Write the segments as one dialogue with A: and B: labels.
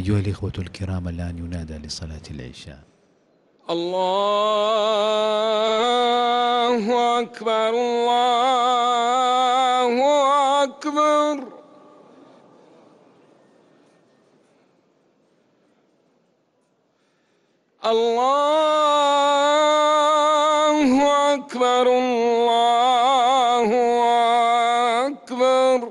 A: أيها الإخوة الكرام الآن ينادى لصلاة العشاء.
B: الله أكبر الله أكبر. الله أكبر الله أكبر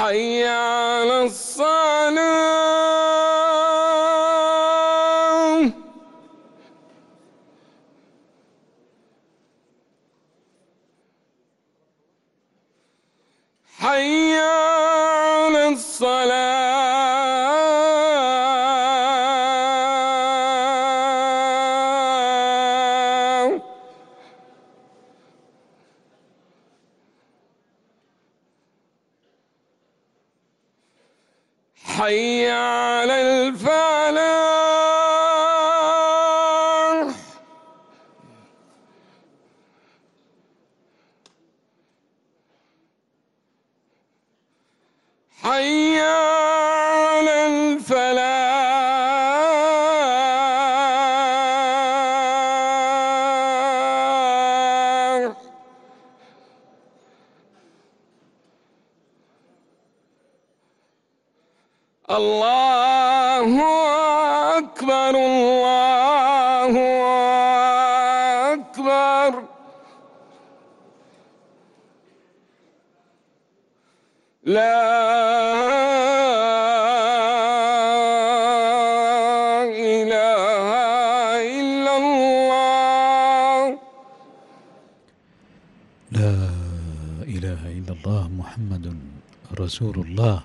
B: حي على الصلاة. حي حي على الفلاح. حي الله أكبر الله أكبر. لا إله إلا الله.
A: لا إله إلا الله محمد رسول الله.